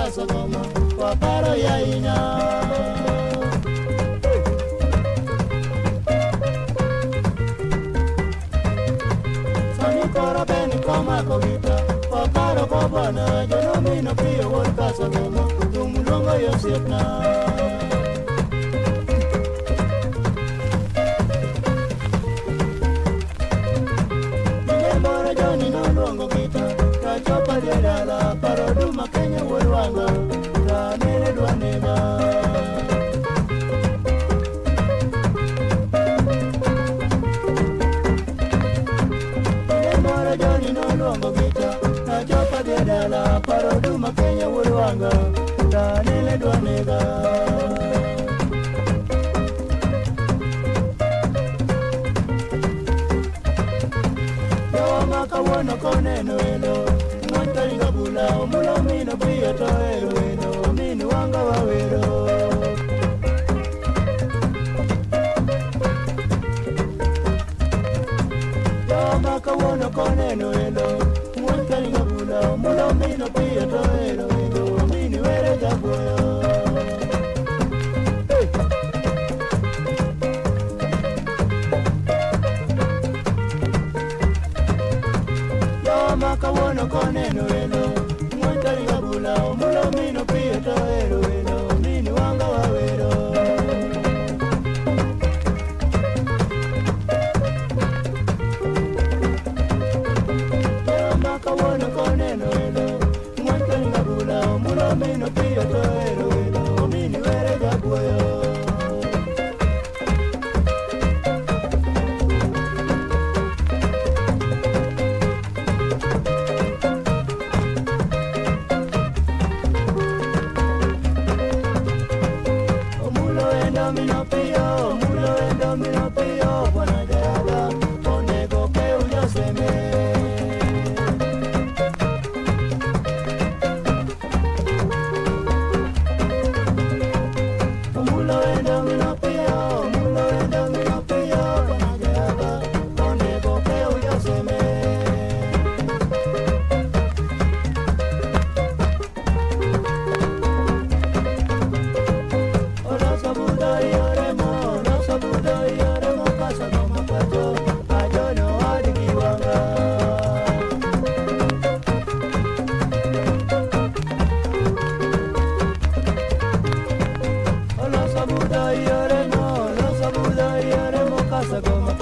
kaso goma waparo yahinya sani komako vita waparo go bwana jonomino piyo wuod kaso goma dum luongo yosiepna moro joni noluongo gita kachopo dhi dala paro duma dala paro kenya wuod wanga ranene dwa Yawa ma kawuono koneno welo Ng'wony taringa bula omulo mino piyo to ero welo Min wanga wawero Yawa ma koneno welo Ng'wony taringa bula omulo mino piyo to ero welo Min were jagoyo Hey! Yoma kawuono koneno taringa bula omulo